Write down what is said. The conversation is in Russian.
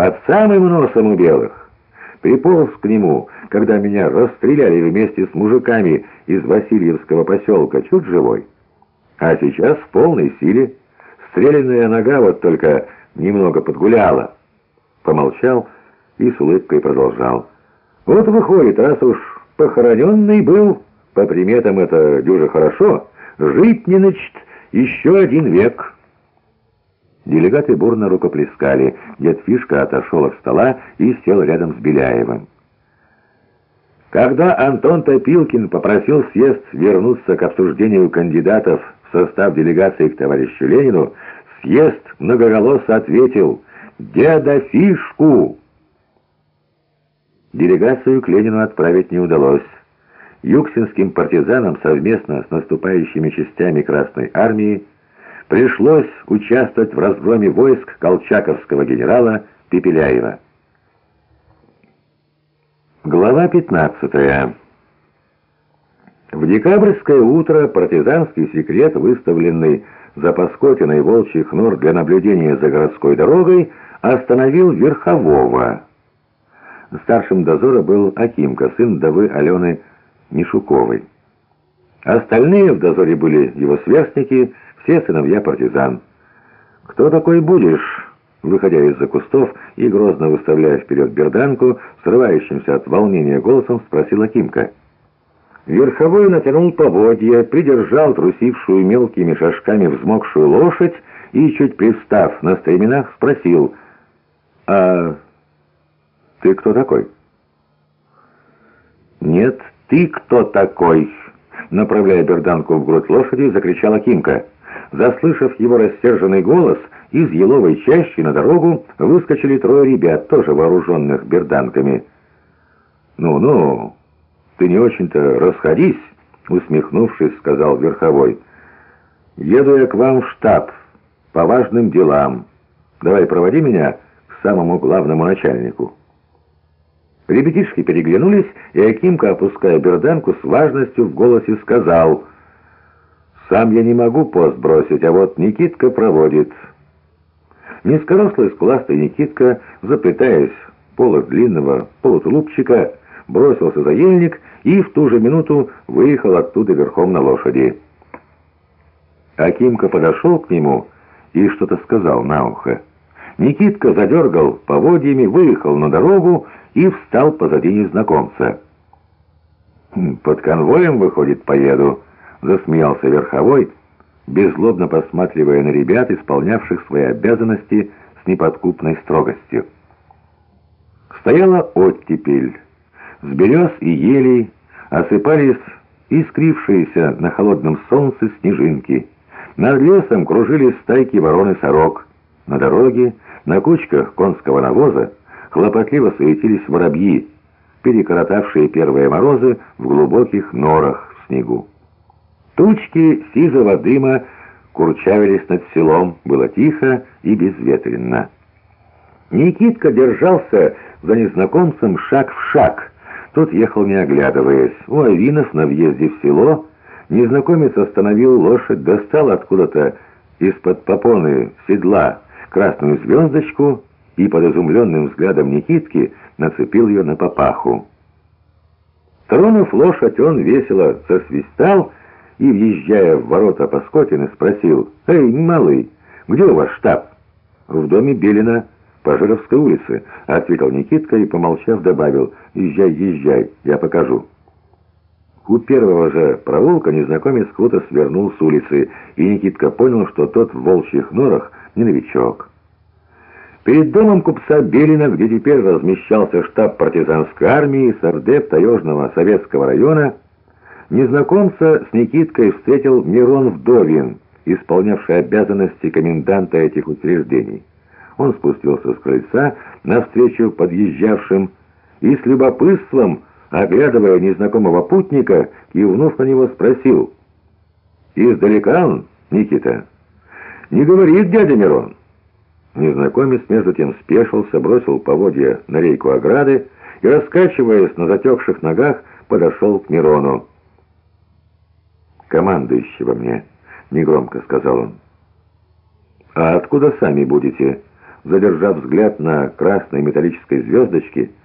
под самым носом у белых. Приполз к нему, когда меня расстреляли вместе с мужиками из Васильевского поселка, чуть живой. А сейчас в полной силе. Стрелянная нога вот только немного подгуляла. Помолчал и с улыбкой продолжал. Вот выходит, раз уж похороненный был, по приметам это дюже хорошо, жить не начт еще один век». Делегаты бурно рукоплескали. Дед Фишка отошел от стола и сел рядом с Беляевым. Когда Антон Топилкин попросил съезд вернуться к обсуждению кандидатов в состав делегации к товарищу Ленину, съезд многоголосо ответил «Деда Фишку!». Делегацию к Ленину отправить не удалось. Юксинским партизанам совместно с наступающими частями Красной Армии пришлось участвовать в разгроме войск колчаковского генерала Пепеляева. Глава 15. В декабрьское утро партизанский секрет, выставленный за Паскотиной волчьих нор для наблюдения за городской дорогой, остановил Верхового. Старшим дозора был Акимка, сын вдовы Алены Мишуковой. Остальные в дозоре были его сверстники – все сыновья партизан. «Кто такой будешь?» Выходя из-за кустов и грозно выставляя вперед берданку, срывающимся от волнения голосом спросила Кимка. Верховой натянул поводья, придержал трусившую мелкими шажками взмокшую лошадь и, чуть пристав на стременах, спросил, «А ты кто такой?» «Нет, ты кто такой?» Направляя берданку в грудь лошади, закричала Кимка. Заслышав его рассерженный голос, из еловой чащи на дорогу выскочили трое ребят, тоже вооруженных берданками. «Ну-ну, ты не очень-то расходись», — усмехнувшись, сказал Верховой. «Еду я к вам в штаб по важным делам. Давай проводи меня к самому главному начальнику». Ребятишки переглянулись, и Акимка, опуская берданку, с важностью в голосе сказал — сам я не могу пост бросить, а вот Никитка проводит. Низкорослый скуластый Никитка, заплетаясь полок длинного полутулупчика, бросился за ельник и в ту же минуту выехал оттуда верхом на лошади. Акимка подошел к нему и что-то сказал на ухо. Никитка задергал поводьями, выехал на дорогу и встал позади незнакомца. «Хм, «Под конвоем, выходит, поеду», засмеялся Верховой, беззлобно посматривая на ребят, исполнявших свои обязанности с неподкупной строгостью. Стояла оттепель. С берез и елей осыпались искрившиеся на холодном солнце снежинки. Над лесом кружились стайки ворон и сорок. На дороге, на кучках конского навоза, хлопотливо суетились воробьи, перекоротавшие первые морозы в глубоких норах в снегу. Тучки сизого дыма курчавились над селом, было тихо и безветренно. Никитка держался за незнакомцем шаг в шаг. Тот ехал не оглядываясь. У Авинов на въезде в село незнакомец остановил лошадь, достал откуда-то из-под попоны седла красную звездочку и под изумленным взглядом Никитки нацепил ее на папаху. Тронув лошадь, он весело засвистал и, въезжая в ворота Паскотины, спросил, «Эй, малый, где у вас штаб?» «В доме Белина, по Жировской улице», — ответил Никитка и, помолчав, добавил, «Езжай, езжай, я покажу». У первого же проволока незнакомец круто свернул с улицы, и Никитка понял, что тот в волчьих норах не новичок. Перед домом купца Белина, где теперь размещался штаб партизанской армии, сардеп Таежного советского района, Незнакомца с Никиткой встретил Мирон Вдовин, исполнявший обязанности коменданта этих учреждений. Он спустился с крыльца навстречу подъезжавшим и с любопытством, оглядывая незнакомого путника, кивнув на него, спросил. «Издалека он, Никита?» «Не говорит дядя Мирон». Незнакомец между тем спешился, бросил поводья на рейку ограды и, раскачиваясь на затекших ногах, подошел к Мирону командующего мне», — негромко сказал он. «А откуда сами будете?» — задержав взгляд на красной металлической звездочке,